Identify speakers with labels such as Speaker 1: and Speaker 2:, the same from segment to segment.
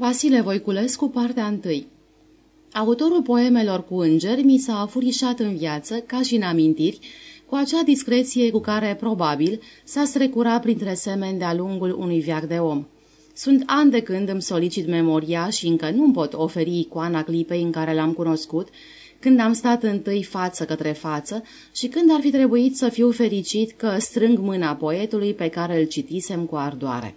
Speaker 1: Vasile Voiculescu, partea 1 Autorul poemelor cu îngeri mi s-a afurișat în viață, ca și în amintiri, cu acea discreție cu care, probabil, s-a strecurat printre semeni de-a lungul unui viac de om. Sunt ani de când îmi solicit memoria și încă nu pot oferi icoana clipei în care l-am cunoscut, când am stat întâi față către față și când ar fi trebuit să fiu fericit că strâng mâna poetului pe care îl citisem cu ardoare.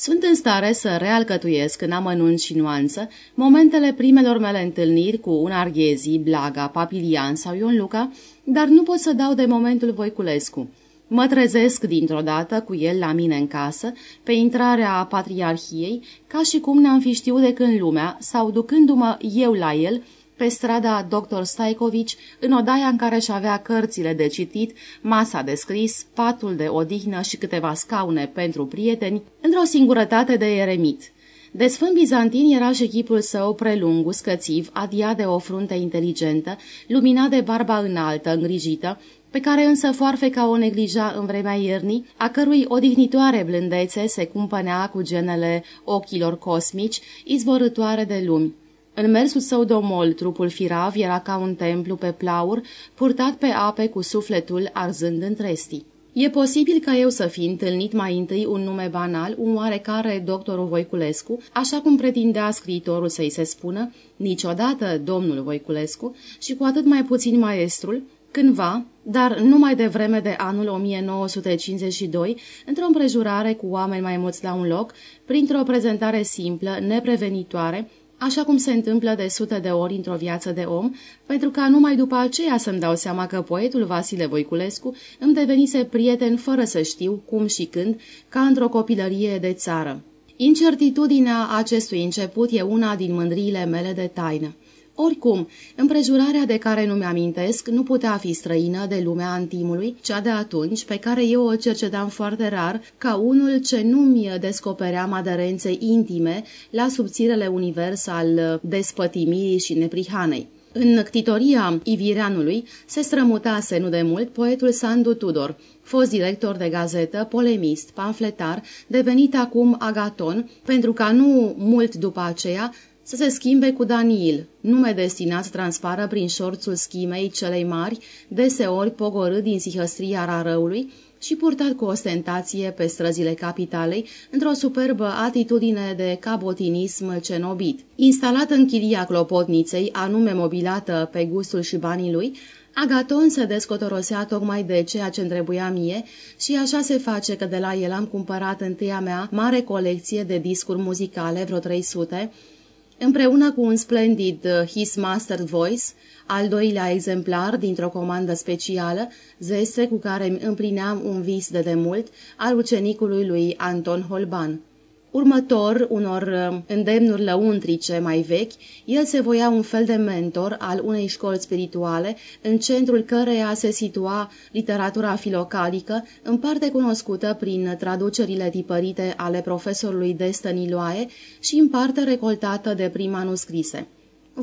Speaker 1: Sunt în stare să realcătuiesc în amănunt și nuanță momentele primelor mele întâlniri cu un Arghezi, Blaga, Papilian sau Ion Luca, dar nu pot să dau de momentul Voiculescu. Mă trezesc dintr-o dată cu el la mine în casă, pe intrarea patriarhiei, ca și cum ne-am fi știut de când lumea, sau ducându-mă eu la el, pe strada Dr. Staicovici, în odaia în care își avea cărțile de citit, masa de scris, patul de odihnă și câteva scaune pentru prieteni, într-o singurătate de eremit. De sfânt bizantin era și echipul său prelung, uscățiv, adiat de o frunte inteligentă, luminat de barba înaltă, îngrijită, pe care însă foarfeca o neglija în vremea iernii, a cărui odihnitoare blândețe se cumpănea cu genele ochilor cosmici, izvorătoare de lumi. În mersul său domol, trupul firav era ca un templu pe plaur, purtat pe ape cu sufletul arzând în trestii. E posibil ca eu să fi întâlnit mai întâi un nume banal, un oarecare doctorul Voiculescu, așa cum pretindea scriitorul să-i se spună, niciodată domnul Voiculescu, și cu atât mai puțin maestrul, cândva, dar numai de vreme de anul 1952, într-o împrejurare cu oameni mai mulți la un loc, printr-o prezentare simplă, neprevenitoare, așa cum se întâmplă de sute de ori într-o viață de om, pentru ca numai după aceea să-mi dau seama că poetul Vasile Voiculescu îmi devenise prieten fără să știu cum și când, ca într-o copilărie de țară. Incertitudinea acestui început e una din mândriile mele de taină. Oricum, împrejurarea de care nu mi-amintesc nu putea fi străină de lumea antimului, cea de atunci, pe care eu o cercetam foarte rar, ca unul ce nu-mi descopeream aderențe intime la subțirele univers al despătimirii și neprihanei. În ctitoria Ivireanului se strămutase nu de mult poetul Sandu Tudor, fost director de gazetă, polemist, pamfletar, devenit acum agaton, pentru ca nu mult după aceea să se schimbe cu Daniil, nume destinat să transpară prin șorțul schimei celei mari, deseori pogorât din sihăstria rarăului și purtat cu ostentație pe străzile capitalei, într-o superbă atitudine de cabotinism cenobit. Instalat în chiria clopotniței, anume mobilată pe gustul și banii lui, Agaton se descotorosea tocmai de ceea ce trebuia mie și așa se face că de la el am cumpărat întâia mea mare colecție de discuri muzicale, vreo 300, împreună cu un splendid uh, His Master Voice, al doilea exemplar dintr-o comandă specială, zestre cu care îmi împlineam un vis de demult al ucenicului lui Anton Holban. Următor unor uh, îndemnuri lăuntrice mai vechi, el se voia un fel de mentor al unei școli spirituale, în centrul căreia se situa literatura filocalică, în parte cunoscută prin traducerile tipărite ale profesorului Destăniloae și în parte recoltată de prim manuscrise.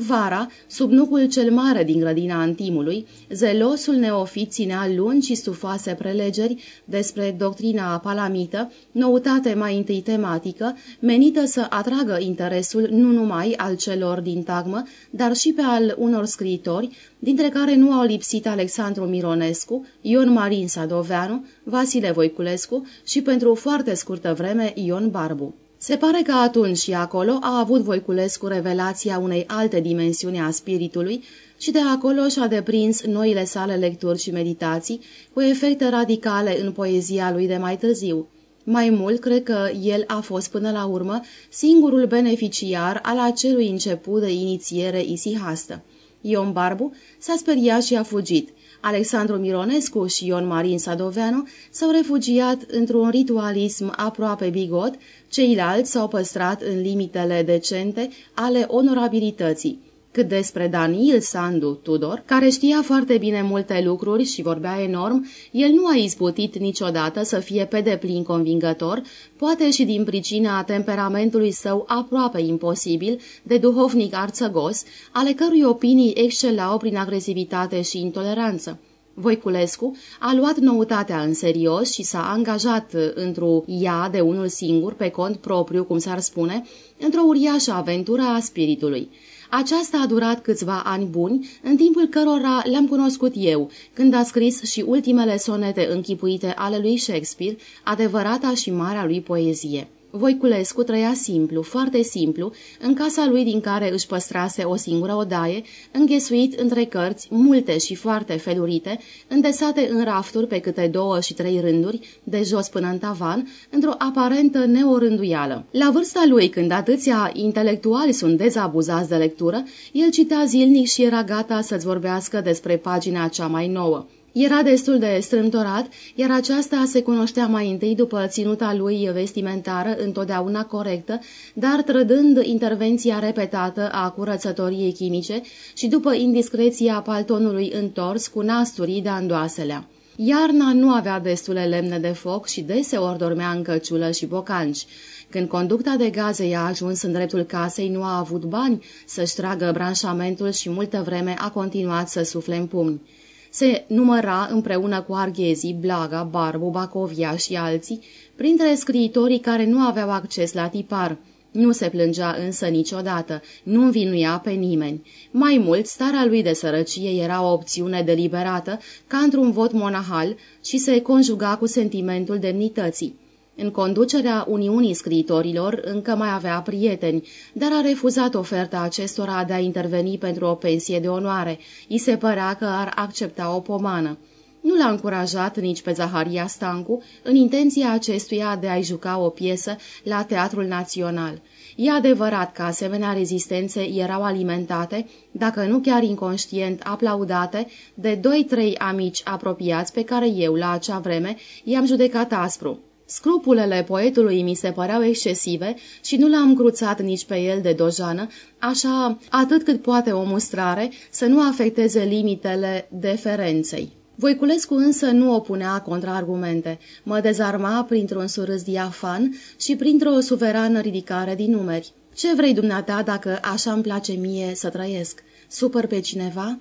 Speaker 1: Vara, sub nucul cel mare din grădina Antimului, zelosul neofit ținea lungi și stufoase prelegeri despre doctrina palamită, noutate mai întâi tematică, menită să atragă interesul nu numai al celor din tagmă, dar și pe al unor scriitori, dintre care nu au lipsit Alexandru Mironescu, Ion Marin Sadoveanu, Vasile Voiculescu și pentru foarte scurtă vreme Ion Barbu. Se pare că atunci și acolo a avut Voiculescu revelația unei alte dimensiuni a spiritului și de acolo și-a deprins noile sale lecturi și meditații cu efecte radicale în poezia lui de mai târziu. Mai mult, cred că el a fost până la urmă singurul beneficiar al acelui început de inițiere isihastă. Ion Barbu s-a speriat și a fugit. Alexandru Mironescu și Ion Marin Sadoveanu s-au refugiat într-un ritualism aproape bigot, ceilalți s-au păstrat în limitele decente ale onorabilității. Cât despre Daniel Sandu Tudor, care știa foarte bine multe lucruri și vorbea enorm, el nu a izbutit niciodată să fie pe deplin convingător, poate și din pricina temperamentului său aproape imposibil, de duhovnic arțăgos, ale cărui opinii excelau prin agresivitate și intoleranță. Voiculescu a luat noutatea în serios și s-a angajat într-o ea de unul singur, pe cont propriu, cum s-ar spune, într-o uriașă aventură a spiritului. Aceasta a durat câțiva ani buni, în timpul cărora le-am cunoscut eu, când a scris și ultimele sonete închipuite ale lui Shakespeare, adevărata și marea lui poezie. Voiculescu trăia simplu, foarte simplu, în casa lui din care își păstrase o singură odaie, înghesuit între cărți, multe și foarte felurite, îndesate în rafturi pe câte două și trei rânduri, de jos până în tavan, într-o aparentă neorânduială. La vârsta lui, când atâția intelectuali sunt dezabuzați de lectură, el citea zilnic și era gata să-ți vorbească despre pagina cea mai nouă. Era destul de strâmtorat, iar aceasta se cunoștea mai întâi după ținuta lui vestimentară întotdeauna corectă, dar trădând intervenția repetată a curățătoriei chimice și după indiscreția paltonului întors cu nasturii de andoaselea. Iarna nu avea destule lemne de foc și deseori dormea în căciulă și bocanci. Când conducta de gaze i-a ajuns în dreptul casei, nu a avut bani să-și tragă branșamentul și multă vreme a continuat să sufle în pumni. Se număra împreună cu Arghezii, Blaga, Barbu, Bacovia și alții, printre scriitorii care nu aveau acces la tipar. Nu se plângea însă niciodată, nu învinuia pe nimeni. Mai mult, starea lui de sărăcie era o opțiune deliberată, ca într-un vot monahal, și se conjuga cu sentimentul demnității. În conducerea Uniunii Scriitorilor încă mai avea prieteni, dar a refuzat oferta acestora de a interveni pentru o pensie de onoare. I se părea că ar accepta o pomană. Nu l-a încurajat nici pe Zaharia Stancu în intenția acestuia de a-i juca o piesă la Teatrul Național. E adevărat că asemenea rezistențe erau alimentate, dacă nu chiar inconștient aplaudate, de doi-trei amici apropiați pe care eu, la acea vreme, i-am judecat aspru. Scrupulele poetului mi se păreau excesive și nu l-am cruțat nici pe el de dojană, așa atât cât poate o mustrare să nu afecteze limitele deferenței. Voiculescu însă nu opunea contraargumente, mă dezarma printr-un surâs diafan și printr-o suverană ridicare din numeri. Ce vrei dumneata dacă așa îmi place mie să trăiesc? Supăr pe cineva?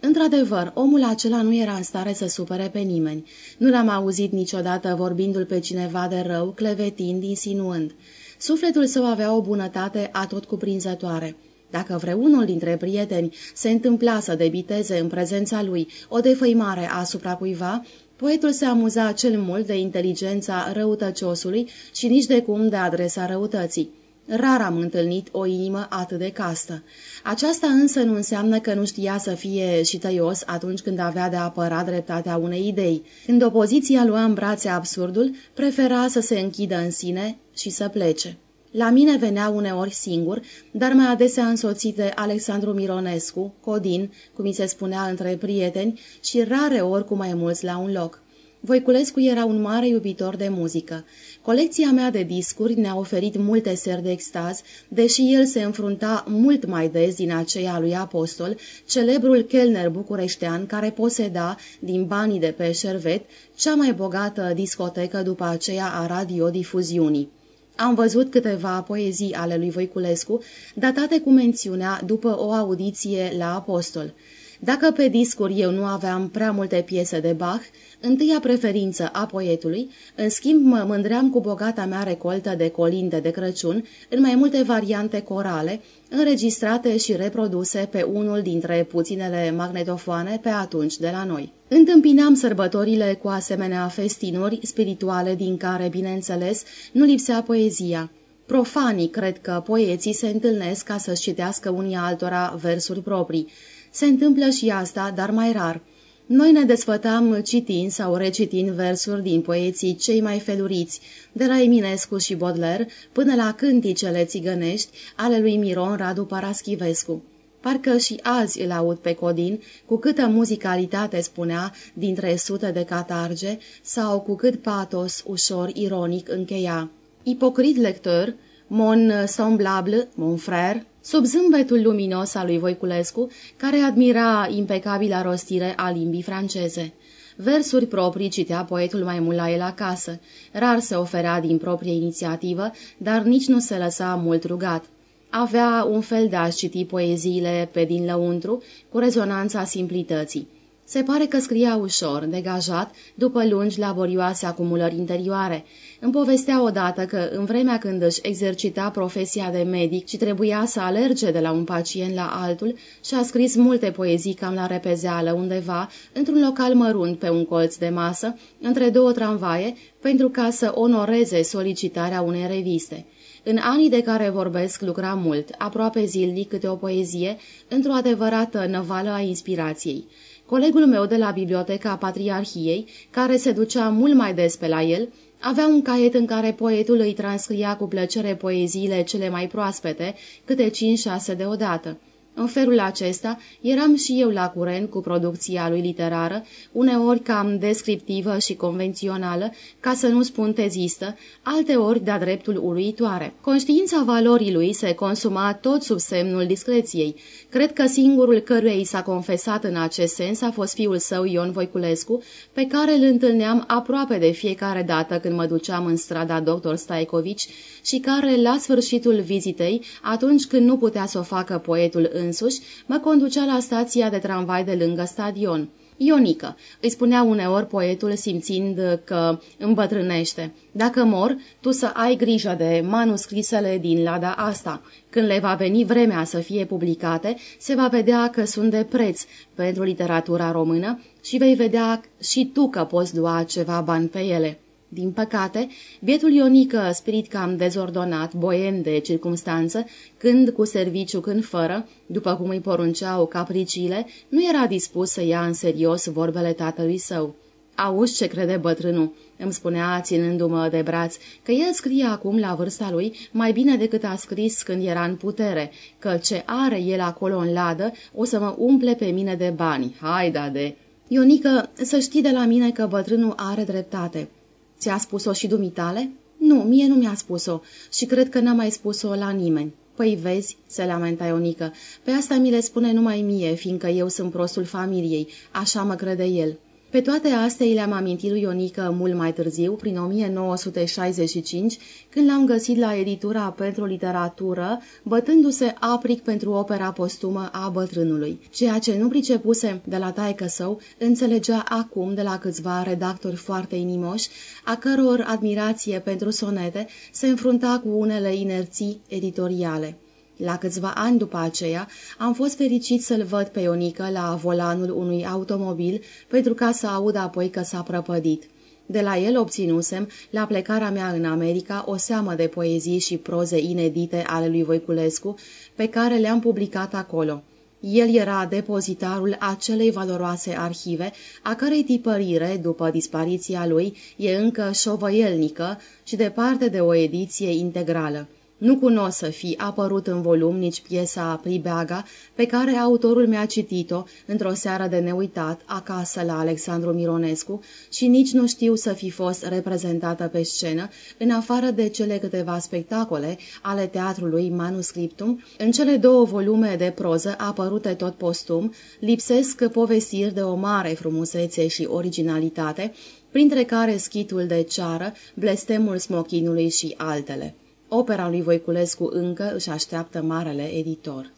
Speaker 1: Într-adevăr, omul acela nu era în stare să supere pe nimeni. Nu l-am auzit niciodată vorbindu-l pe cineva de rău, clevetind, insinuând. Sufletul său avea o bunătate atot cuprinzătoare. Dacă vreunul dintre prieteni se întâmpla să debiteze în prezența lui o defăimare asupra cuiva, poetul se amuza cel mult de inteligența răutăciosului și nici de cum de adresa răutății. Rar am întâlnit o inimă atât de castă. Aceasta însă nu înseamnă că nu știa să fie și tăios atunci când avea de apărat dreptatea unei idei. Când opoziția lua în brațe absurdul, prefera să se închidă în sine și să plece. La mine venea uneori singur, dar mai adesea însoțit de Alexandru Mironescu, Codin, cum mi se spunea între prieteni, și rare ori cu mai mulți la un loc. Voiculescu era un mare iubitor de muzică. Colecția mea de discuri ne-a oferit multe seri de extaz, deși el se înfrunta mult mai des din aceea lui Apostol, celebrul chelner bucureștean care poseda, din banii de pe șervet, cea mai bogată discotecă după aceea a radiodifuziunii. Am văzut câteva poezii ale lui Voiculescu, datate cu mențiunea după o audiție la Apostol. Dacă pe discuri eu nu aveam prea multe piese de Bach, întâia preferință a poetului, în schimb mă mândream cu bogata mea recoltă de colinde de Crăciun, în mai multe variante corale, înregistrate și reproduse pe unul dintre puținele magnetofoane pe atunci de la noi. Întâmpinam sărbătorile cu asemenea festinuri spirituale din care, bineînțeles, nu lipsea poezia. Profanii cred că poeții se întâlnesc ca să-și citească unii altora versuri proprii. Se întâmplă și asta, dar mai rar – noi ne desfătam citind sau recitind versuri din poeții cei mai feluriți, de la Eminescu și Baudelaire până la cânticele țigănești ale lui Miron Radu Paraschivescu. Parcă și azi îl aud pe Codin, cu câtă muzicalitate spunea dintre sute de catarge sau cu cât patos ușor ironic încheia. Ipocrit lector, mon semblable, mon frère, Sub zâmbetul luminos al lui Voiculescu, care admira impecabila rostire a limbii franceze. Versuri proprii citea poetul mai mult la el acasă. Rar se oferea din proprie inițiativă, dar nici nu se lăsa mult rugat. Avea un fel de a citi poeziile pe din lăuntru, cu rezonanța simplității. Se pare că scria ușor, degajat, după lungi laborioase acumulări interioare. Îmi povestea odată că, în vremea când își exercita profesia de medic și trebuia să alerge de la un pacient la altul, și-a scris multe poezii cam la repezeală undeva, într-un local mărunt pe un colț de masă, între două tramvaie, pentru ca să onoreze solicitarea unei reviste. În anii de care vorbesc lucra mult, aproape zilnic câte o poezie, într-o adevărată năvală a inspirației. Colegul meu de la Biblioteca Patriarhiei, care se ducea mult mai des pe la el, avea un caiet în care poetul îi transcria cu plăcere poeziile cele mai proaspete, câte cinci-șase deodată. În felul acesta, eram și eu la curent cu producția lui literară, uneori cam descriptivă și convențională, ca să nu spun tezistă, alteori de-a dreptul uluitoare. Conștiința valorii lui se consuma tot sub semnul discreției. Cred că singurul căruia i s-a confesat în acest sens a fost fiul său Ion Voiculescu, pe care îl întâlneam aproape de fiecare dată când mă duceam în strada Dr. Staicovici și care, la sfârșitul vizitei, atunci când nu putea să o facă poetul însuși, mă conducea la stația de tramvai de lângă stadion. Ionică, îi spunea uneori poetul simțind că îmbătrânește. Dacă mor, tu să ai grijă de manuscrisele din lada asta. Când le va veni vremea să fie publicate, se va vedea că sunt de preț pentru literatura română și vei vedea și tu că poți lua ceva bani pe ele. Din păcate, bietul Ionică, spirit cam dezordonat, boem de circumstanță, când cu serviciu, când fără, după cum îi porunceau capriciile, nu era dispus să ia în serios vorbele tatălui său. Auzi ce crede bătrânul, îmi spunea, ținându-mă de braț, că el scrie acum la vârsta lui mai bine decât a scris când era în putere, că ce are el acolo în ladă o să mă umple pe mine de bani. Haida de... Ionică, să știi de la mine că bătrânul are dreptate. Ți-a spus-o și dumitale? Nu, mie nu mi-a spus-o și cred că n-a mai spus-o la nimeni. Păi vezi, se lamenta Ionica, pe asta mi le spune numai mie, fiindcă eu sunt prostul familiei, așa mă crede el. Pe toate astea i le-am amintit lui Ionică mult mai târziu, prin 1965, când l-am găsit la editura pentru literatură, bătându-se apric pentru opera postumă a bătrânului. Ceea ce nu pricepuse de la taică său, înțelegea acum de la câțiva redactori foarte inimoși, a căror admirație pentru sonete se înfrunta cu unele inerții editoriale. La câțiva ani după aceea, am fost fericit să-l văd pe Ionică la volanul unui automobil pentru ca să aud apoi că s-a prăpădit. De la el obținusem, la plecarea mea în America, o seamă de poezii și proze inedite ale lui Voiculescu, pe care le-am publicat acolo. El era depozitarul acelei valoroase arhive, a cărei tipărire, după dispariția lui, e încă șovăielnică și departe de o ediție integrală. Nu cunosc să fi apărut în volum nici piesa Pribeaga, pe care autorul mi-a citit-o într-o seară de neuitat acasă la Alexandru Mironescu și nici nu știu să fi fost reprezentată pe scenă, în afară de cele câteva spectacole ale teatrului Manuscriptum, în cele două volume de proză apărute tot postum, lipsesc povestiri de o mare frumusețe și originalitate, printre care schitul de ceară, blestemul smochinului și altele. Opera lui Voiculescu încă își așteaptă marele editor.